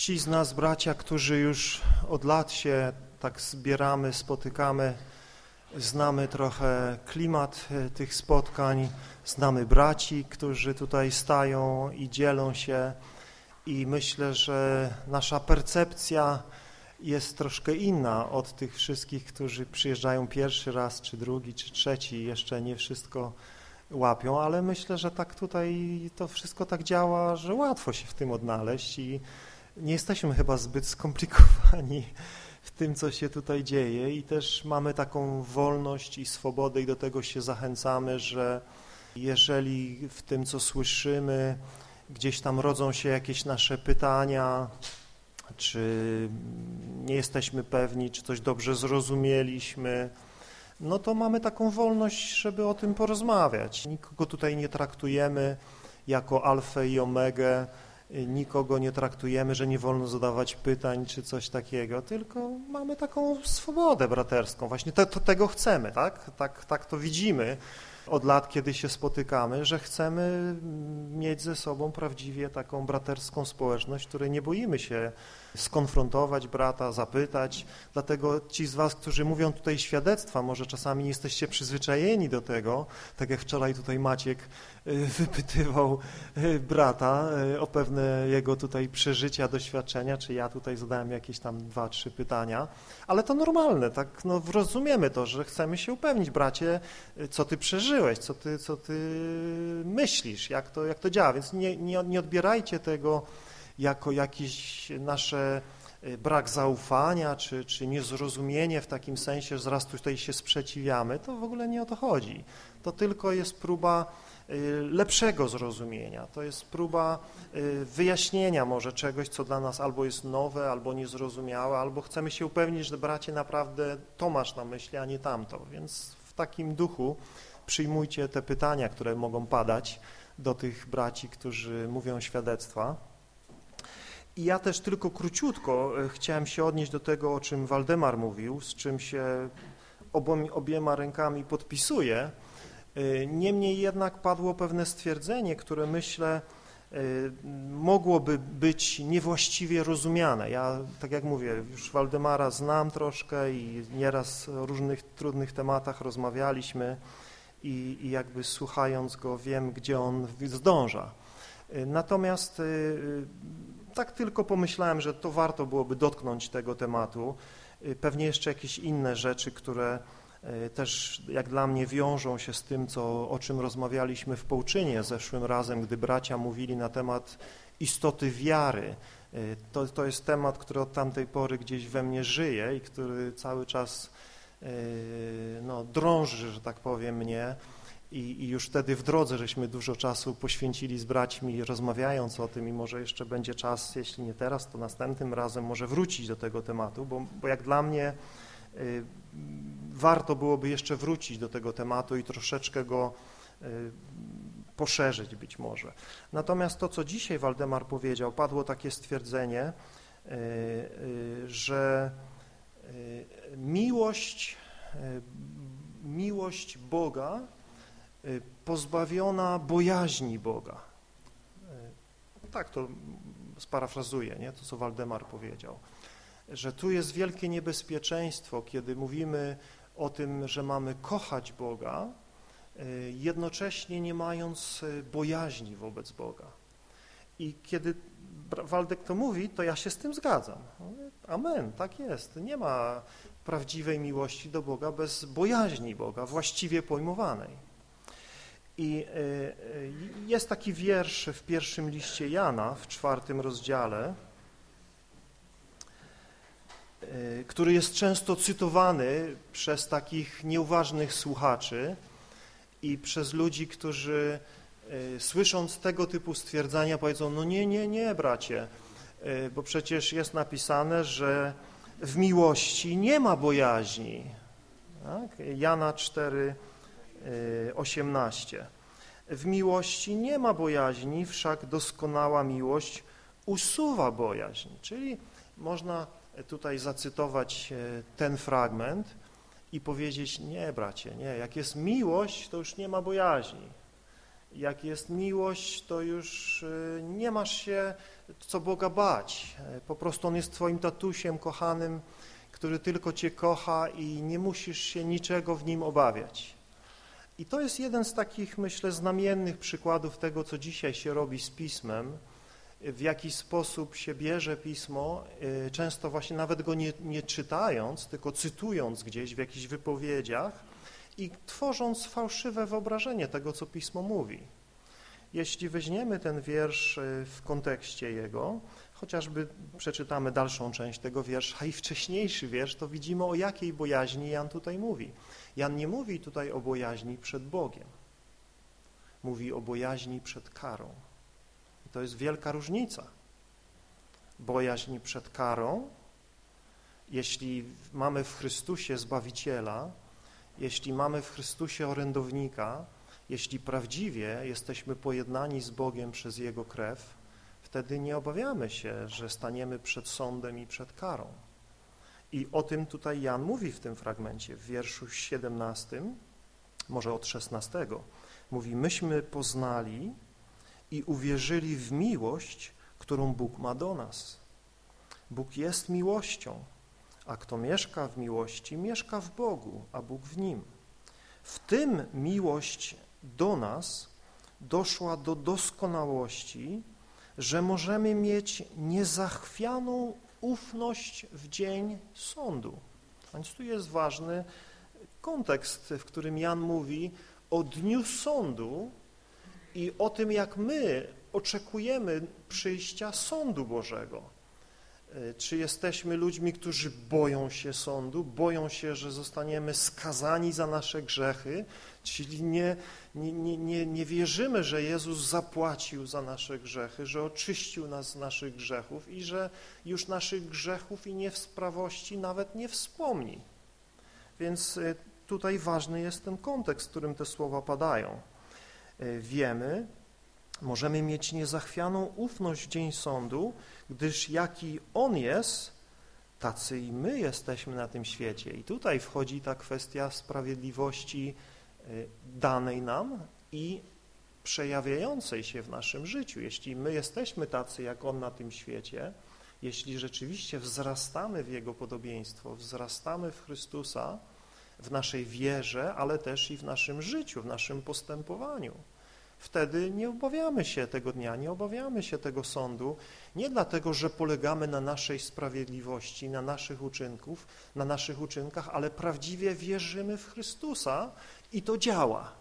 Ci z nas, bracia, którzy już od lat się tak zbieramy, spotykamy, znamy trochę klimat e, tych spotkań, znamy braci, którzy tutaj stają i dzielą się. I myślę, że nasza percepcja jest troszkę inna od tych wszystkich, którzy przyjeżdżają pierwszy raz, czy drugi, czy trzeci jeszcze nie wszystko łapią, ale myślę, że tak tutaj to wszystko tak działa, że łatwo się w tym odnaleźć i nie jesteśmy chyba zbyt skomplikowani w tym, co się tutaj dzieje i też mamy taką wolność i swobodę i do tego się zachęcamy, że jeżeli w tym, co słyszymy, gdzieś tam rodzą się jakieś nasze pytania, czy nie jesteśmy pewni, czy coś dobrze zrozumieliśmy, no to mamy taką wolność, żeby o tym porozmawiać. Nikogo tutaj nie traktujemy jako alfę i omegę, nikogo nie traktujemy, że nie wolno zadawać pytań czy coś takiego, tylko mamy taką swobodę braterską. Właśnie to, to, tego chcemy, tak? tak? Tak to widzimy od lat, kiedy się spotykamy, że chcemy mieć ze sobą prawdziwie taką braterską społeczność, której nie boimy się skonfrontować brata, zapytać. Dlatego ci z was, którzy mówią tutaj świadectwa, może czasami jesteście przyzwyczajeni do tego, tak jak wczoraj tutaj Maciek y, wypytywał y, brata y, o pewne jego tutaj przeżycia, doświadczenia, czy ja tutaj zadałem jakieś tam dwa, trzy pytania, ale to normalne, tak? No rozumiemy to, że chcemy się upewnić, bracie, co ty przeżyłeś, co ty, co ty myślisz, jak to, jak to działa, więc nie, nie, nie odbierajcie tego jako jakiś nasze y, brak zaufania czy, czy niezrozumienie w takim sensie, że zaraz tutaj się sprzeciwiamy, to w ogóle nie o to chodzi. To tylko jest próba y, lepszego zrozumienia, to jest próba y, wyjaśnienia może czegoś, co dla nas albo jest nowe, albo niezrozumiałe, albo chcemy się upewnić, że bracie naprawdę to masz na myśli, a nie tamto. Więc w takim duchu przyjmujcie te pytania, które mogą padać do tych braci, którzy mówią świadectwa. I ja też tylko króciutko e, chciałem się odnieść do tego, o czym Waldemar mówił, z czym się obiema rękami podpisuję. E, niemniej jednak padło pewne stwierdzenie, które myślę e, mogłoby być niewłaściwie rozumiane. Ja, tak jak mówię, już Waldemara znam troszkę i nieraz o różnych trudnych tematach rozmawialiśmy i, i jakby słuchając go wiem, gdzie on zdąża. Natomiast tak tylko pomyślałem, że to warto byłoby dotknąć tego tematu. Y, pewnie jeszcze jakieś inne rzeczy, które y, też jak dla mnie wiążą się z tym, co, o czym rozmawialiśmy w Połczynie zeszłym razem, gdy bracia mówili na temat istoty wiary. Y, to, to jest temat, który od tamtej pory gdzieś we mnie żyje i który cały czas no, drąży, że tak powiem, mnie i, I, już wtedy w drodze żeśmy dużo czasu poświęcili z braćmi, rozmawiając o tym i może jeszcze będzie czas, jeśli nie teraz, to następnym razem może wrócić do tego tematu, bo, bo jak dla mnie y, warto byłoby jeszcze wrócić do tego tematu i troszeczkę go y, poszerzyć być może. Natomiast to, co dzisiaj Waldemar powiedział, padło takie stwierdzenie, y, y że y, miłość, y, miłość Boga pozbawiona bojaźni Boga. Y, tak to sparafrazuję, nie? to co Waldemar powiedział, że tu jest wielkie niebezpieczeństwo, kiedy mówimy o tym, że mamy kochać Boga, y, jednocześnie nie mając bojaźni wobec Boga. I kiedy Waldek to mówi, to ja się z tym zgadzam. Amen, tak jest. Nie ma prawdziwej miłości do Boga bez bojaźni Boga, właściwie pojmowanej. I e, e, jest taki wiersz w pierwszym liście Jana, w czwartym rozdziale, e, który jest często cytowany przez takich nieuważnych słuchaczy i przez ludzi, którzy słysząc tego typu stwierdzenia powiedzą, no nie, nie, nie, bracie, bo przecież jest napisane, że w miłości nie ma bojaźni. Tak? Jana 4, 18. W miłości nie ma bojaźni, wszak doskonała miłość usuwa bojaźń. Czyli można tutaj zacytować e, ten fragment i powiedzieć, nie bracie, nie, jak jest miłość, to już nie ma bojaźni. Jak jest miłość, to już y, nie masz się co Boga bać. Po prostu On jest twoim tatusiem kochanym, który tylko cię kocha i nie musisz się niczego w Nim obawiać. I to jest jeden z takich, myślę, znamiennych przykładów tego, co dzisiaj się robi z Pismem, w jaki sposób się bierze Pismo, y, często właśnie nawet go nie, nie czytając, tylko cytując gdzieś w jakichś wypowiedziach i tworząc fałszywe wyobrażenie tego, co Pismo mówi. Jeśli weźmiemy ten wiersz y, w kontekście jego, chociażby przeczytamy dalszą część tego wiersza i wcześniejszy wiersz, to widzimy o jakiej bojaźni Jan tutaj mówi. Jan nie mówi tutaj o bojaźni przed Bogiem. Mówi o bojaźni przed karą. I to jest wielka różnica. Bojaźń przed karą, jeśli mamy w Chrystusie Zbawiciela, jeśli mamy w Chrystusie orędownika, jeśli prawdziwie jesteśmy pojednani z Bogiem przez Jego krew, wtedy nie obawiamy się, że staniemy przed sądem i przed karą. I o tym tutaj Jan mówi w tym fragmencie, w wierszu 17, może od 16. Mówi, myśmy poznali i uwierzyli w miłość, którą Bóg ma do nas. Bóg jest miłością, a kto mieszka w miłości, mieszka w Bogu, a Bóg w nim. W tym miłość do nas doszła do doskonałości, że możemy mieć niezachwianą ufność w dzień sądu. A więc tu jest ważny kontekst, w którym Jan mówi o dniu sądu i o tym, jak my oczekujemy przyjścia sądu Bożego. E, czy jesteśmy ludźmi, którzy boją się sądu, boją się, że zostaniemy skazani za nasze grzechy, czyli nie, nie, nie, nie wierzymy, że Jezus zapłacił za nasze grzechy, że oczyścił nas z naszych grzechów i że już naszych grzechów i niewsprawości nawet nie wspomni. Więc e, tutaj ważny jest ten kontekst, w którym te słowa padają. E, wiemy, możemy mieć niezachwianą ufność w dzień sądu, gdyż jaki On jest, tacy i my jesteśmy na tym świecie. I tutaj wchodzi ta kwestia sprawiedliwości y, danej nam i przejawiającej się w naszym życiu. Jeśli my jesteśmy tacy jak On na tym świecie, jeśli rzeczywiście wzrastamy w Jego podobieństwo, wzrastamy w Chrystusa, w naszej wierze, ale też i w naszym życiu, w naszym postępowaniu, wtedy nie obawiamy się tego dnia, nie obawiamy się tego sądu, nie dlatego, że polegamy na naszej sprawiedliwości, na naszych uczynków, na naszych uczynkach, ale prawdziwie wierzymy w Chrystusa i to działa.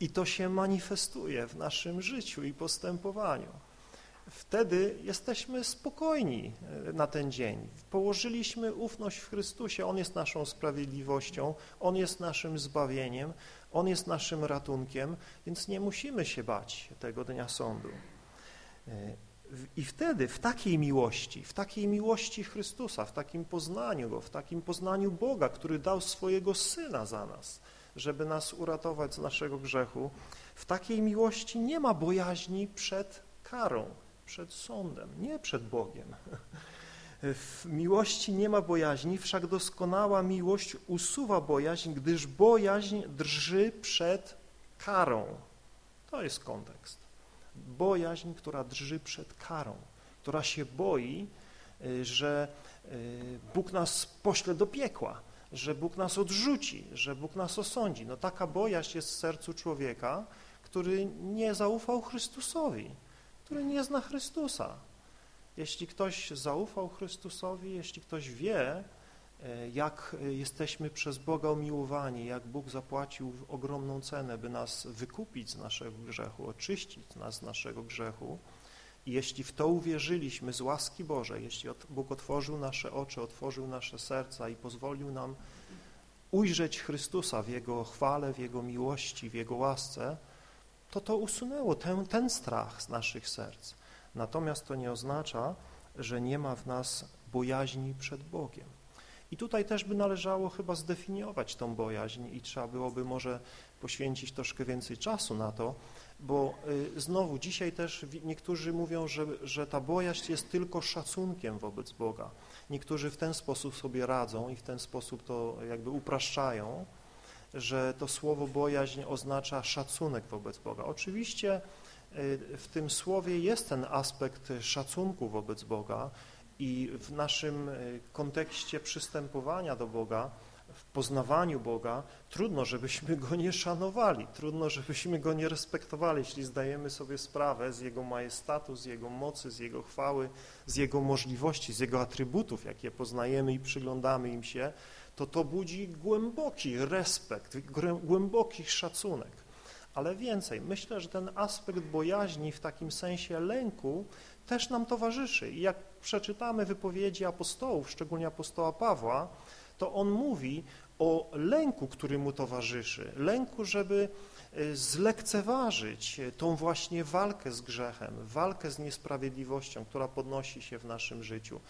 I to się manifestuje w naszym życiu i postępowaniu. Wtedy jesteśmy spokojni e, na ten dzień. Położyliśmy ufność w Chrystusie. On jest naszą sprawiedliwością, On jest naszym zbawieniem, on jest naszym ratunkiem, więc nie musimy się bać tego dnia sądu. E, I wtedy w takiej miłości, w takiej miłości Chrystusa, w takim poznaniu Go, w takim poznaniu Boga, który dał swojego Syna za nas, żeby nas uratować z naszego grzechu, w takiej miłości nie ma bojaźni przed karą, przed sądem, nie przed Bogiem. W miłości nie ma bojaźni, wszak doskonała miłość usuwa bojaźń, gdyż bojaźń drży przed karą. To jest kontekst. Bojaźń, która drży przed karą, która się boi, y, że y, Bóg nas pośle do piekła, że Bóg nas odrzuci, że Bóg nas osądzi. No taka bojaźń jest w sercu człowieka, który nie zaufał Chrystusowi, który nie zna Chrystusa, jeśli ktoś zaufał Chrystusowi, jeśli ktoś wie, e, jak jesteśmy przez Boga umiłowani, jak Bóg zapłacił ogromną cenę, by nas wykupić z naszego grzechu, oczyścić nas z naszego grzechu, i jeśli w to uwierzyliśmy z łaski Bożej, jeśli Bóg otworzył nasze oczy, otworzył nasze serca i pozwolił nam ujrzeć Chrystusa w Jego chwale, w Jego miłości, w Jego łasce, to to usunęło ten, ten strach z naszych serc. Natomiast to nie oznacza, że nie ma w nas bojaźni przed Bogiem. I tutaj też by należało chyba zdefiniować tą bojaźń i trzeba byłoby może poświęcić troszkę więcej czasu na to, bo y, znowu dzisiaj też niektórzy mówią, że, że ta bojaźń jest tylko szacunkiem wobec Boga. Niektórzy w ten sposób sobie radzą i w ten sposób to jakby upraszczają że to słowo bojaźń oznacza szacunek wobec Boga. Oczywiście w tym słowie jest ten aspekt szacunku wobec Boga i w naszym y, kontekście przystępowania do Boga w poznawaniu Boga, trudno, żebyśmy Go nie szanowali, trudno, żebyśmy Go nie respektowali, jeśli zdajemy sobie sprawę z Jego majestatu, z Jego mocy, z Jego chwały, z Jego możliwości, z Jego atrybutów, jakie poznajemy i przyglądamy im się, to to budzi głęboki respekt, głęboki szacunek. Ale więcej, myślę, że ten aspekt bojaźni w takim sensie lęku też nam towarzyszy. I jak przeczytamy wypowiedzi apostołów, szczególnie apostoła Pawła, to on mówi o lęku, który mu towarzyszy. Lęku, żeby e, zlekceważyć tą właśnie walkę z grzechem, walkę z niesprawiedliwością, która podnosi się w naszym życiu.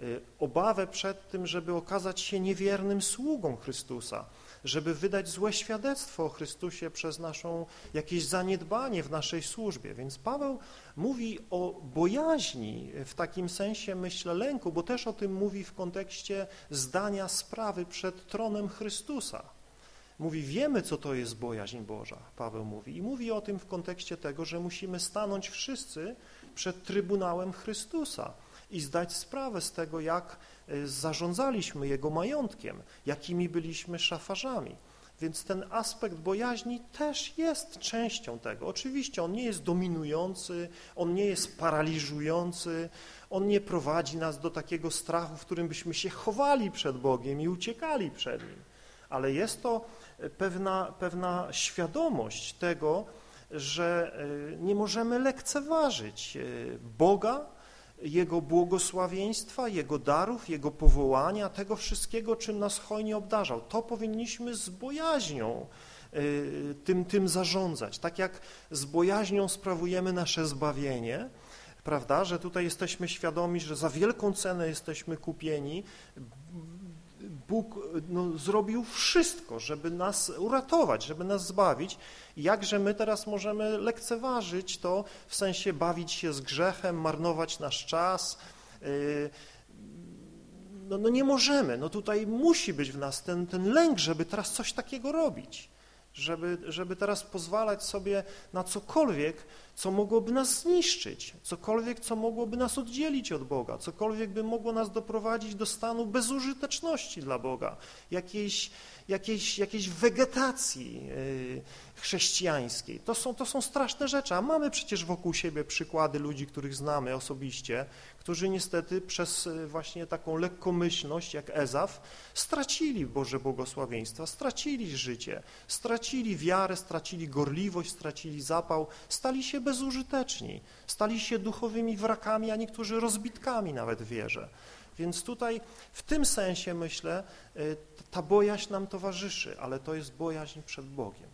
E, obawę przed tym, żeby okazać się niewiernym sługą Chrystusa, żeby wydać złe świadectwo o Chrystusie przez naszą jakieś zaniedbanie w naszej służbie. Więc Paweł mówi o bojaźni w takim sensie, myślę, lęku, bo też o tym mówi w kontekście zdania sprawy przed tronem Chrystusa. Mówi, wiemy, co to jest bojaźń Boża, Paweł mówi. I mówi o tym w kontekście tego, że musimy stanąć wszyscy przed Trybunałem Chrystusa i zdać sprawę z tego, jak zarządzaliśmy Jego majątkiem, jakimi byliśmy szafarzami. Więc ten aspekt bojaźni też jest częścią tego. Oczywiście on nie jest dominujący, on nie jest paraliżujący, on nie prowadzi nas do takiego strachu, w którym byśmy się chowali przed Bogiem i uciekali przed Nim. Ale jest to pewna, pewna świadomość tego, że e, nie możemy lekceważyć Boga, jego błogosławieństwa, Jego darów, Jego powołania, tego wszystkiego, czym nas hojnie obdarzał. To powinniśmy z bojaźnią y, tym, tym zarządzać. Tak jak z bojaźnią sprawujemy nasze zbawienie, prawda, że tutaj jesteśmy świadomi, że za wielką cenę jesteśmy kupieni, Bóg no, zrobił wszystko, żeby nas uratować, żeby nas zbawić. Jakże my teraz możemy lekceważyć to, w sensie bawić się z grzechem, marnować nasz czas. Y, no, no nie możemy, no tutaj musi być w nas ten, ten lęk, żeby teraz coś takiego robić żeby, żeby teraz pozwalać sobie na cokolwiek, co mogłoby nas zniszczyć, cokolwiek, co mogłoby nas oddzielić od Boga, cokolwiek by mogło nas doprowadzić do stanu bezużyteczności dla Boga, jakiejś, jakiejś, jakiejś wegetacji y, chrześcijańskiej. To są, to są straszne rzeczy, a mamy przecież wokół siebie przykłady ludzi, których znamy osobiście, którzy niestety przez y, właśnie taką lekkomyślność jak Ezaf stracili Boże błogosławieństwa, stracili życie, stracili wiarę, stracili gorliwość, stracili zapał, stali się bezużyteczni, stali się duchowymi wrakami, a niektórzy rozbitkami nawet wierze. Więc tutaj w tym sensie myślę, y, ta bojaźń nam towarzyszy, ale to jest bojaźń przed Bogiem,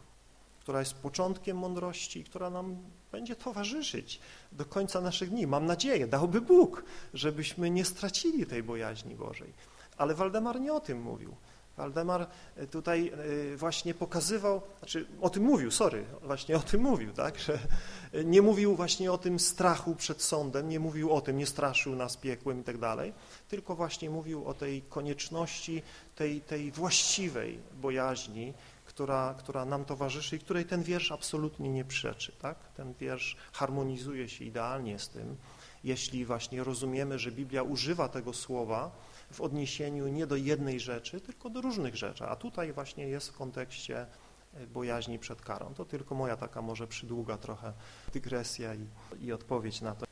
która jest początkiem mądrości, która nam będzie towarzyszyć do końca naszych dni. Mam nadzieję, dałby Bóg, żebyśmy nie stracili tej bojaźni Bożej. Ale Waldemar nie o tym mówił. Waldemar e, tutaj e, właśnie pokazywał, znaczy o tym mówił, sorry, właśnie o tym mówił, tak, że nie mówił właśnie o tym strachu przed sądem, nie mówił o tym, nie straszył nas piekłem i tak dalej, tylko właśnie mówił o tej konieczności, tej, tej właściwej bojaźni, która, która nam towarzyszy i której ten wiersz absolutnie nie przeczy. Tak? Ten wiersz harmonizuje się idealnie z tym, jeśli właśnie rozumiemy, że Biblia używa tego słowa w odniesieniu nie do jednej rzeczy, tylko do różnych rzeczy, a tutaj właśnie jest w kontekście e, bojaźni przed karą. To tylko moja taka może przydługa trochę dygresja i, i odpowiedź na to.